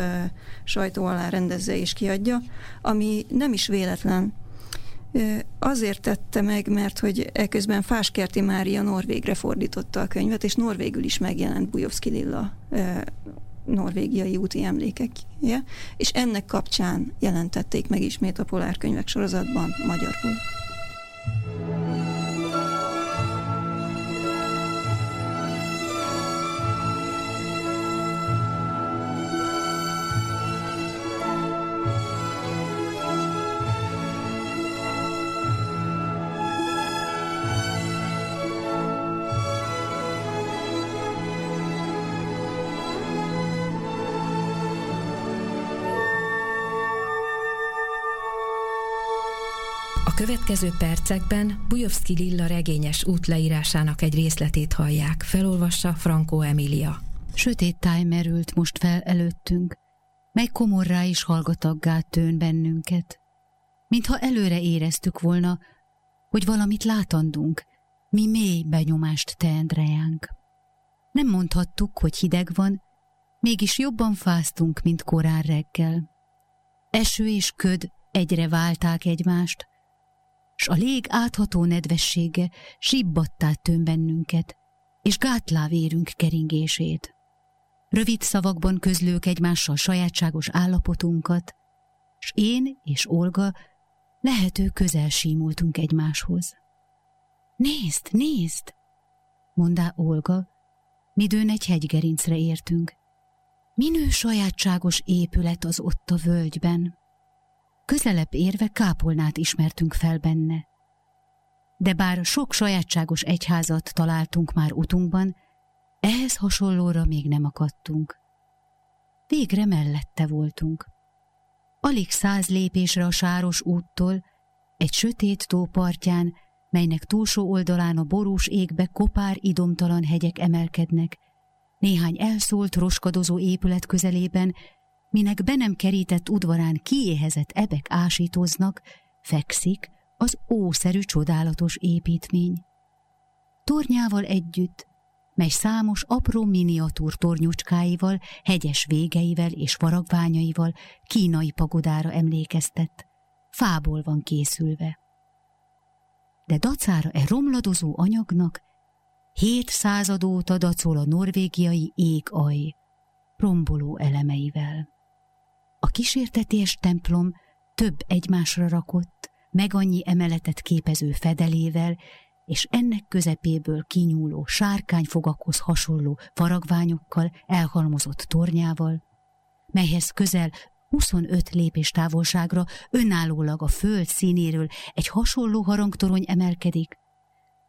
sajtó alá rendezze és kiadja, ami nem is véletlen, Azért tette meg, mert hogy eközben Fáskerti Mária norvégre fordította a könyvet, és norvégül is megjelent Bujovszki Lilla norvégiai úti emlékekje, és ennek kapcsán jelentették meg ismét a polárkönyvek sorozatban magyarul. Következő percekben Bujovszki Lilla regényes útleírásának egy részletét hallják. Felolvassa Franco Emilia. Sötét táj merült most fel előttünk, mely komorrá is hallgataggá tőn bennünket. Mintha előre éreztük volna, hogy valamit látandunk, mi mély benyomást teend rejánk. Nem mondhattuk, hogy hideg van, mégis jobban fáztunk, mint korán reggel. Eső és köd egyre válták egymást, s a lég átható nedvessége sibbattá tön bennünket, és gátlá vérünk keringését. Rövid szavakban közlők egymással sajátságos állapotunkat, s én és Olga lehető közel símultunk egymáshoz. Nézd, nézd! mondá Olga, midőn egy hegygerincre értünk. Minő sajátságos épület az ott a völgyben. Közelebb érve kápolnát ismertünk fel benne. De bár sok sajátságos egyházat találtunk már utunkban, ehhez hasonlóra még nem akadtunk. Végre mellette voltunk. Alig száz lépésre a sáros úttól, egy sötét tó partján, melynek túlsó oldalán a borús égbe kopár idomtalan hegyek emelkednek, néhány elszólt, roskadozó épület közelében minek be nem kerített udvarán kiéhezett ebek ásítoznak, fekszik az ószerű csodálatos építmény. Tornyával együtt, mely számos apró miniatúr tornyucskáival, hegyes végeivel és faragványaival kínai pagodára emlékeztett, fából van készülve. De dacára e romladozó anyagnak hét század óta dacol a norvégiai aj, romboló elemeivel. A kísértetés templom több egymásra rakott, meg annyi emeletet képező fedelével, és ennek közepéből kinyúló sárkányfogakhoz hasonló faragványokkal elhalmozott tornyával, melyhez közel 25 lépés távolságra önállólag a föld színéről egy hasonló harangtorony emelkedik,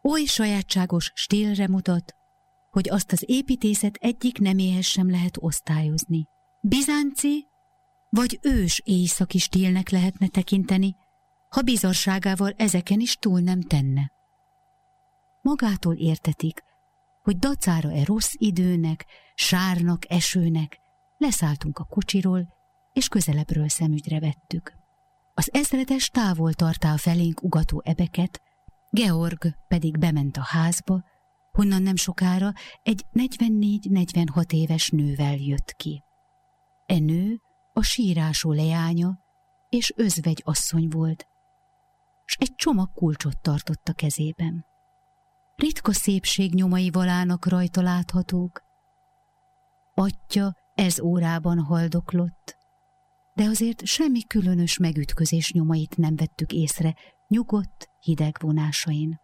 oly sajátságos stílre mutat, hogy azt az építészet egyik neméhez sem lehet osztályozni. Bizánci vagy ős éjszaki stílnek lehetne tekinteni, ha bizarságával ezeken is túl nem tenne. Magától értetik, hogy dacára-e rossz időnek, sárnak, esőnek, leszálltunk a kocsiról, és közelebbről szemügyre vettük. Az ezredes távol tartál felénk ugató ebeket, Georg pedig bement a házba, honnan nem sokára egy 44-46 éves nővel jött ki. E nő a sírásó leánya és özvegy asszony volt, s egy csomag kulcsot tartott a kezében. Ritka szépség nyomai valának rajta láthatók. Atya ez órában haldoklott, de azért semmi különös megütközés nyomait nem vettük észre nyugodt, hideg vonásain.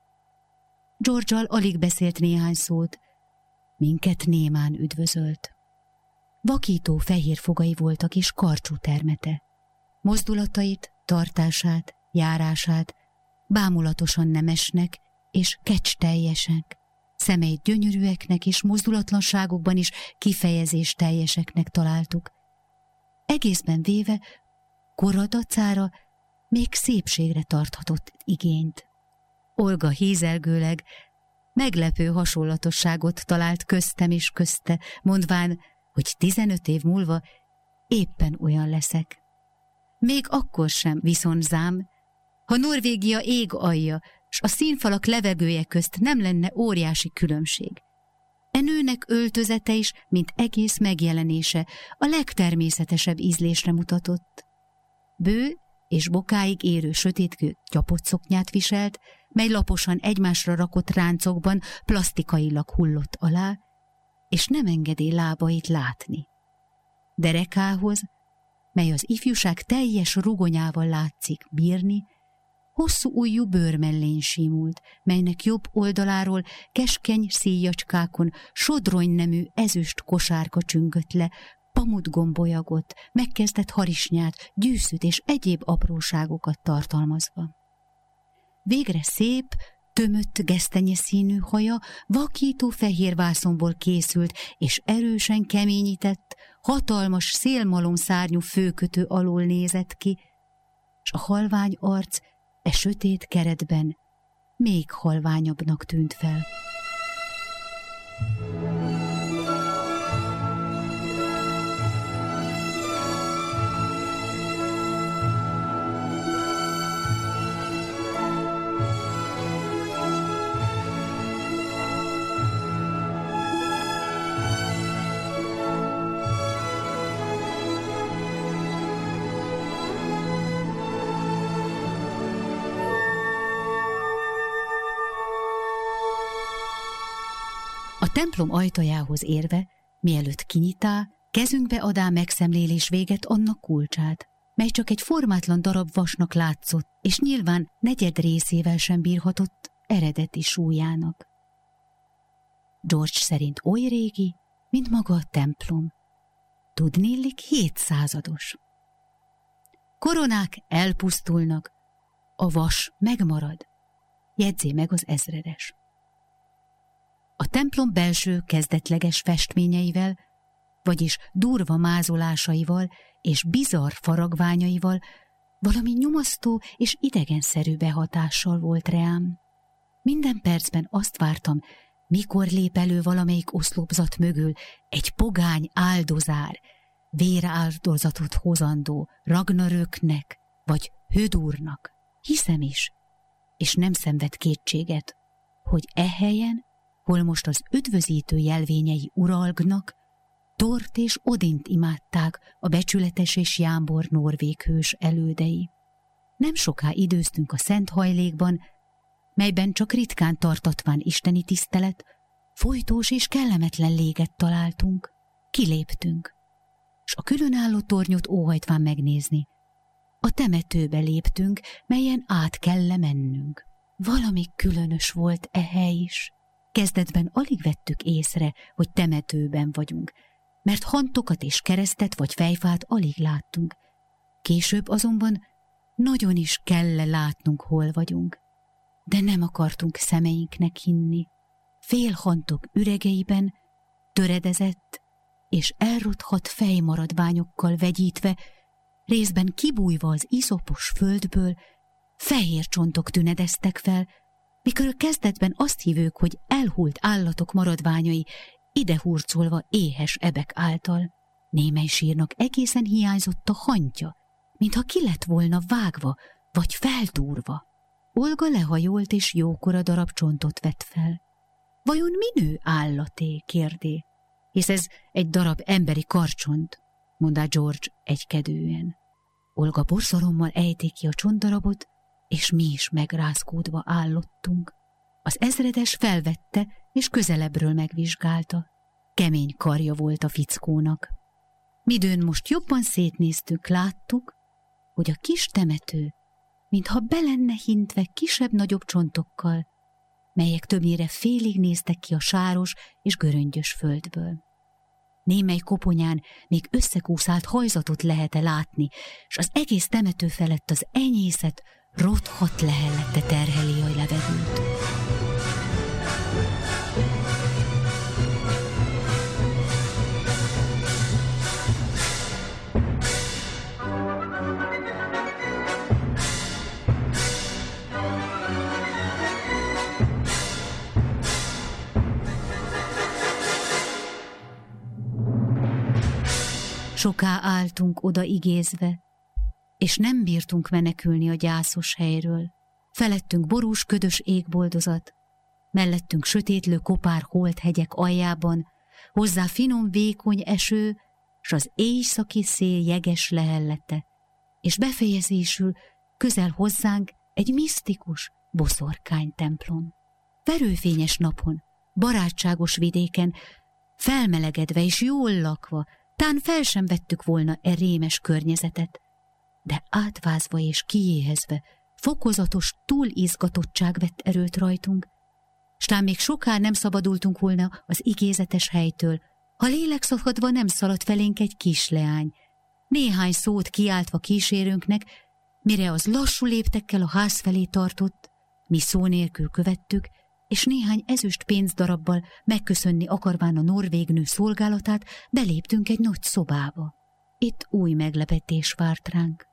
george alig beszélt néhány szót, minket némán üdvözölt. Vakító fehér fogai voltak és karcsú termete. Mozdulatait, tartását, járását bámulatosan nemesnek és kecs teljesek, szemeit gyönyörűeknek és mozdulatlanságokban is kifejezés teljeseknek találtuk. Egészben véve koradacára még szépségre tarthatott igényt. Olga hízelgőleg meglepő hasonlatosságot talált köztem és közte, mondván, hogy 15 év múlva éppen olyan leszek. Még akkor sem viszont zám, ha Norvégia ég alja, s a színfalak levegője közt nem lenne óriási különbség. E nőnek öltözete is, mint egész megjelenése, a legtermészetesebb ízlésre mutatott. Bő és bokáig érő sötétkő gyapott szoknyát viselt, mely laposan egymásra rakott ráncokban plastikailag hullott alá, és nem engedi lábait látni. derekához, mely az ifjúság teljes rugonyával látszik bírni, hosszú ujjú bőrmellény simult, melynek jobb oldaláról keskeny szíjacskákon sodrony nemű ezüst kosárka csüngött le, pamut gombolyagot, megkezdett harisnyát, gyűszűt és egyéb apróságokat tartalmazva. Végre szép, tömött gesztenye színű haja vakító fehér vászonból készült, és erősen keményített, hatalmas szélmalom szárnyú főkötő alól nézett ki, s a halvány arc e sötét keretben még halványabbnak tűnt fel. Templom ajtajához érve, mielőtt kinyitá, kezünkbe adá megszemlélés véget annak kulcsát, mely csak egy formátlan darab vasnak látszott, és nyilván negyed részével sem bírhatott eredeti súlyának. George szerint oly régi, mint maga a templom. Tudnélik hétszázados. Koronák elpusztulnak, a vas megmarad, jegyzé meg az ezredes. A templom belső kezdetleges festményeivel, vagyis durva mázolásaival és bizarr faragványaival valami nyomasztó és idegenszerű behatással volt reám. Minden percben azt vártam, mikor lép elő valamelyik oszlopzat mögül egy pogány áldozár, véráldozatot hozandó Ragnaröknek vagy Hödúrnak. Hiszem is, és nem szenved kétséget, hogy e helyen hol most az üdvözítő jelvényei uralgnak, Tort és Odint imádták a becsületes és jámbor norvég hős elődei. Nem soká időztünk a szent hajlékban, melyben csak ritkán tartatván isteni tisztelet, folytós és kellemetlen léget találtunk. Kiléptünk, s a különálló tornyot óhajtván megnézni. A temetőbe léptünk, melyen át kell mennünk. Valami különös volt e hely is. Kezdetben alig vettük észre, hogy temetőben vagyunk, mert hantokat és keresztet vagy fejfát alig láttunk. Később azonban nagyon is kell látnunk, hol vagyunk. De nem akartunk szemeinknek hinni. Félhantok üregeiben, töredezett és elrothat fejmaradványokkal vegyítve, részben kibújva az iszopos földből, fehér csontok tünedeztek fel, mikor kezdetben azt hívők, hogy elhult állatok maradványai, ide hurcolva éhes ebek által. Némely sírnak egészen hiányzott a hantja, mintha ki lett volna vágva, vagy feltúrva. Olga lehajolt és jókora darab csontot vett fel. Vajon minő állaté, kérdé? Hisz ez egy darab emberi karcsont, mondta George egykedően. Olga borszorommal ejték ki a csontdarabot, és mi is megrázkódva állottunk. Az ezredes felvette, és közelebbről megvizsgálta. Kemény karja volt a fickónak. Midőn most jobban szétnéztük, láttuk, hogy a kis temető, mintha belenne hintve kisebb-nagyobb csontokkal, melyek többnyire félig néztek ki a sáros és göröngyös földből. Némely koponyán még összekúszált hajzatot lehet-e látni, és az egész temető felett az enyészet rothat lehellette terheli a levegőt. Soká álltunk oda igézve, és nem bírtunk menekülni a gyászos helyről. Felettünk borús, ködös égboldozat, mellettünk sötétlő kopár holt hegyek aljában, hozzá finom, vékony eső, s az éjszaki szél jeges lehellete, és befejezésül közel hozzánk egy misztikus boszorkány templom. Verőfényes napon, barátságos vidéken, felmelegedve és jól lakva, Tán fel sem vettük volna e rémes környezetet, de átvázva és kiéhezve, fokozatos túlizgatottság vett erőt rajtunk, s még soká nem szabadultunk volna az igézetes helytől, ha lélekszakadva nem szaladt felénk egy kis leány, néhány szót kiáltva kísérőnknek, mire az lassú léptekkel a ház felé tartott, mi szó nélkül követtük, és néhány ezüst pénzdarabbal megköszönni akarván a norvégnő szolgálatát, beléptünk egy nagy szobába. Itt új meglepetés várt ránk.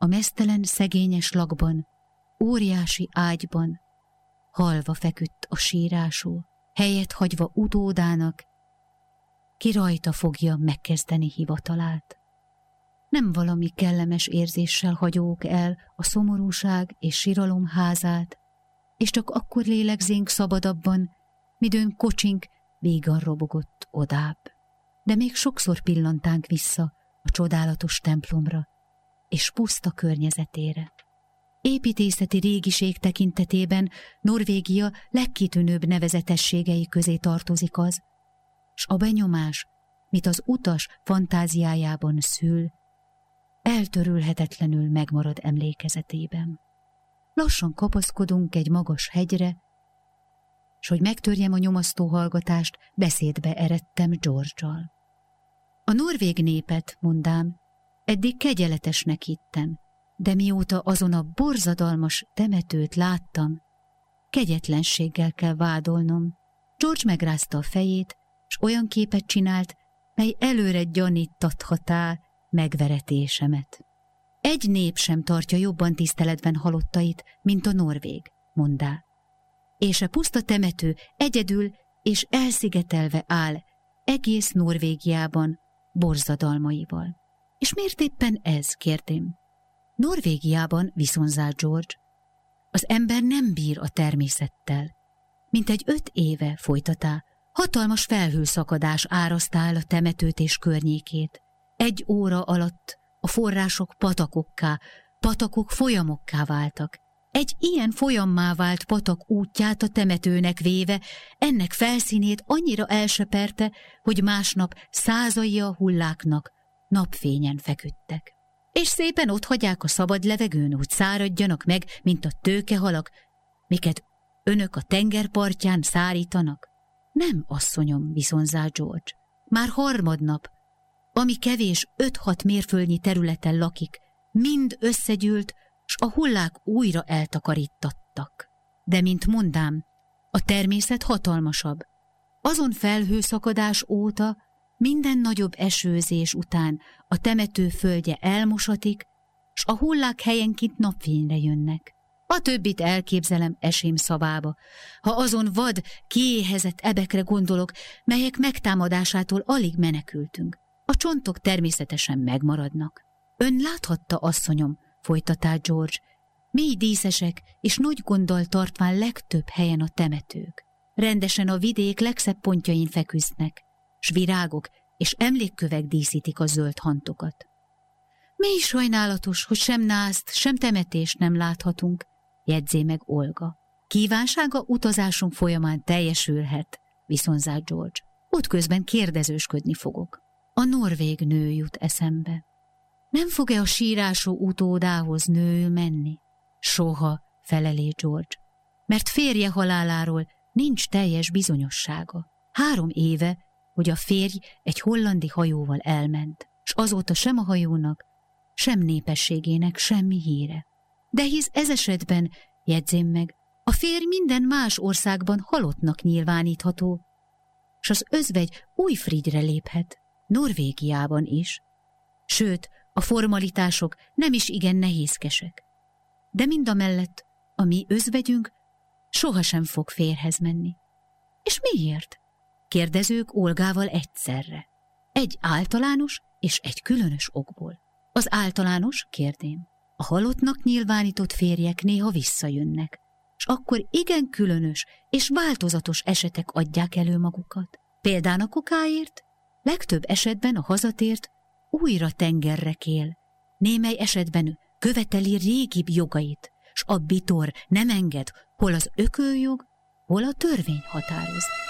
A mesztelen, szegényes lakban, óriási ágyban, halva feküdt a sírásó, helyet hagyva utódának, ki rajta fogja megkezdeni hivatalát. Nem valami kellemes érzéssel hagyók el a szomorúság és síralom házát, és csak akkor lélegzénk szabadabban, midőn kocsink vígan robogott odább. De még sokszor pillantánk vissza a csodálatos templomra és puszta környezetére. Építészeti régiség tekintetében Norvégia legkitűnőbb nevezetességei közé tartozik az, s a benyomás, mit az utas fantáziájában szül, eltörülhetetlenül megmarad emlékezetében. Lassan kapaszkodunk egy magas hegyre, s hogy megtörjem a nyomasztó hallgatást, beszédbe eredtem George-al. A norvég népet, mondám, eddig kegyeletesnek hittem, de mióta azon a borzadalmas temetőt láttam, kegyetlenséggel kell vádolnom. George megrázta a fejét, s olyan képet csinált, mely előre gyaníthathatá megveretésemet. Egy nép sem tartja jobban tiszteletben halottait, mint a norvég, mondá. És a puszta temető egyedül és elszigetelve áll egész Norvégiában borzadalmaival. És miért éppen ez, kérdém? Norvégiában viszonzál George. Az ember nem bír a természettel. Mint egy öt éve folytatá, hatalmas felhőszakadás árasztál a temetőt és környékét. Egy óra alatt a források patakokká, patakok folyamokká váltak. Egy ilyen folyammá vált patak útját a temetőnek véve, ennek felszínét annyira elseperte, hogy másnap százai a hulláknak napfényen feküdtek. És szépen ott hagyják a szabad levegőn, hogy száradjanak meg, mint a tőkehalak, miket önök a tengerpartján szárítanak. Nem, asszonyom, viszonzá George. Már harmadnap, ami kevés öt-hat mérföldnyi területen lakik, mind összegyűlt, s a hullák újra eltakarítattak. De, mint mondám, a természet hatalmasabb. Azon felhőszakadás óta, minden nagyobb esőzés után a temető földje elmosatik, s a hullák helyenként napfényre jönnek. A többit elképzelem esém szavába, ha azon vad, kiéhezett ebekre gondolok, melyek megtámadásától alig menekültünk. A csontok természetesen megmaradnak. Ön láthatta, asszonyom, folytatá George, mély díszesek és nagy gonddal tartván legtöbb helyen a temetők. Rendesen a vidék legszebb pontjain feküsznek, s virágok és emlékkövek díszítik a zöld hantokat. Mély sajnálatos, hogy sem názt, sem temetést nem láthatunk, jegyzé meg Olga. Kívánsága utazásunk folyamán teljesülhet, viszonzá George. Útközben kérdezősködni fogok. A norvég nő jut eszembe. Nem fog-e a sírásó utódához nő menni? Soha, felelé George, mert férje haláláról nincs teljes bizonyossága. Három éve, hogy a férj egy hollandi hajóval elment, s azóta sem a hajónak, sem népességének semmi híre. De hisz ez esetben, jegyzém meg, a férj minden más országban halottnak nyilvánítható, s az özvegy új frigyre léphet, Norvégiában is. Sőt, a formalitások nem is igen nehézkesek. De mind a mellett a mi özvegyünk sohasem fog férhez menni. És miért? Kérdezők Olgával egyszerre. Egy általános és egy különös okból. Az általános, kérdém, a halottnak nyilvánított férjek néha visszajönnek, és akkor igen különös és változatos esetek adják elő magukat. Például a kokáért, legtöbb esetben a hazatért újra tengerre kél, némely esetben követeli régibb jogait, s a bitor nem enged, hol az ököljog, hol a törvény határoz.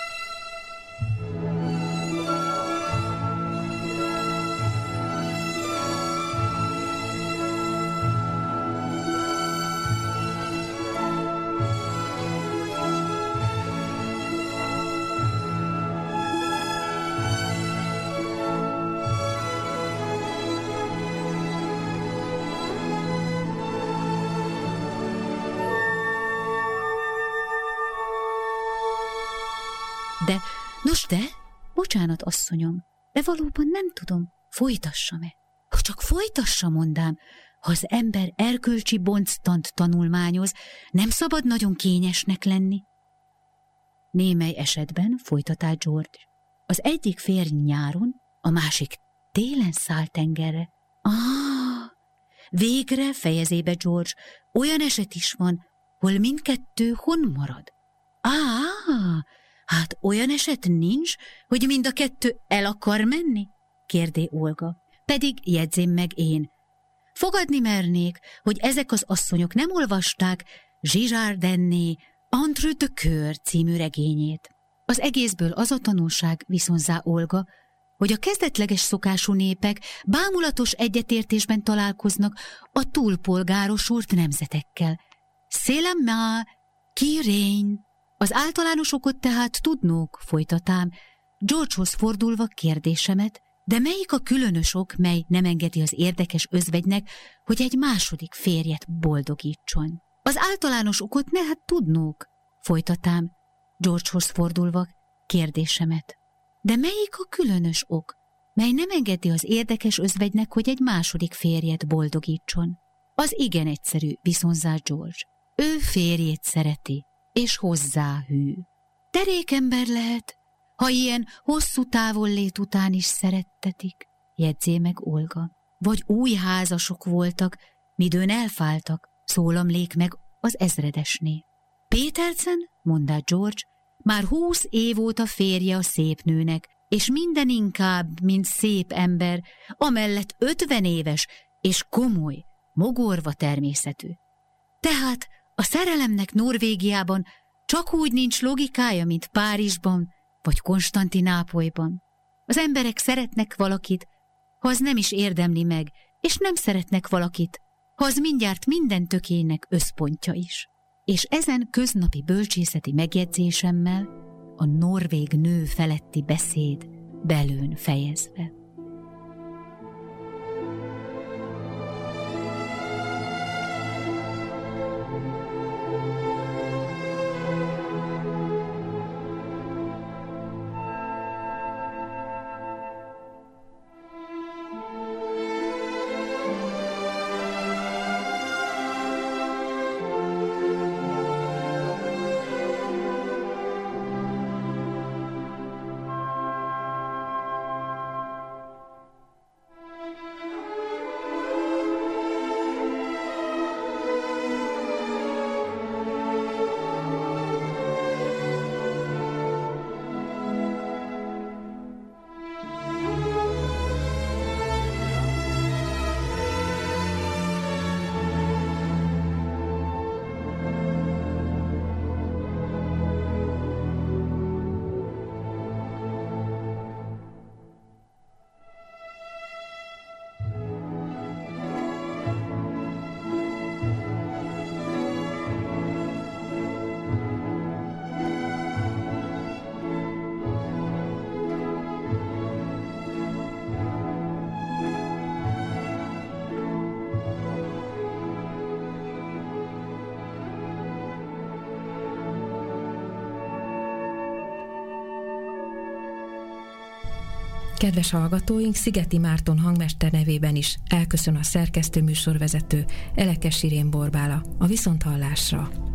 Nos de, bocsánat, asszonyom, de valóban nem tudom, folytassam-e? Ha csak folytassa, mondám, ha az ember erkölcsi bonctant tanulmányoz, nem szabad nagyon kényesnek lenni. Némely esetben, folytatá George, az egyik férj nyáron, a másik télen száll tengerre. Ah, végre, fejezébe George, olyan eset is van, hol mindkettő hon marad. Ah, hát olyan eset nincs, hogy mind a kettő el akar menni? kérdé Olga. Pedig jegyzém meg én. Fogadni mernék, hogy ezek az asszonyok nem olvasták Zsizsárdenné Entre de Coeur című regényét. Az egészből az a tanulság viszonzá Olga, hogy a kezdetleges szokású népek bámulatos egyetértésben találkoznak a túlpolgárosult nemzetekkel. Szélem má, ki Az általános okot tehát tudnók, folytatám, Georgehoz fordulva kérdésemet, de melyik a különös ok, mely nem engedi az érdekes özvegynek, hogy egy második férjet boldogítson? Az általános okot ne hát tudnók, folytatám, Georgehoz fordulva kérdésemet. De melyik a különös ok, mely nem engedi az érdekes özvegynek, hogy egy második férjet boldogítson? Az igen egyszerű, viszonzá George. Ő férjét szereti, és hozzá hű. Derékember lehet, ha ilyen hosszú távollét után is szerettetik, jegyzé meg Olga. Vagy új házasok voltak, midőn elfáltak, szólamlék meg az ezredesné. Pétercen, mondta George, már húsz év óta férje a szép nőnek, és minden inkább, mint szép ember, amellett ötven éves és komoly, mogorva természetű. Tehát a szerelemnek Norvégiában csak úgy nincs logikája, mint Párizsban vagy Konstantinápolyban. Az emberek szeretnek valakit, ha az nem is érdemli meg, és nem szeretnek valakit, ha az mindjárt minden tökének összpontja is és ezen köznapi bölcsészeti megjegyzésemmel a norvég nő feletti beszéd belőn fejezve. Kedves hallgatóink, Szigeti Márton hangmester nevében is elköszön a szerkesztő műsorvezető Elekes Irén Borbála a Viszonthallásra.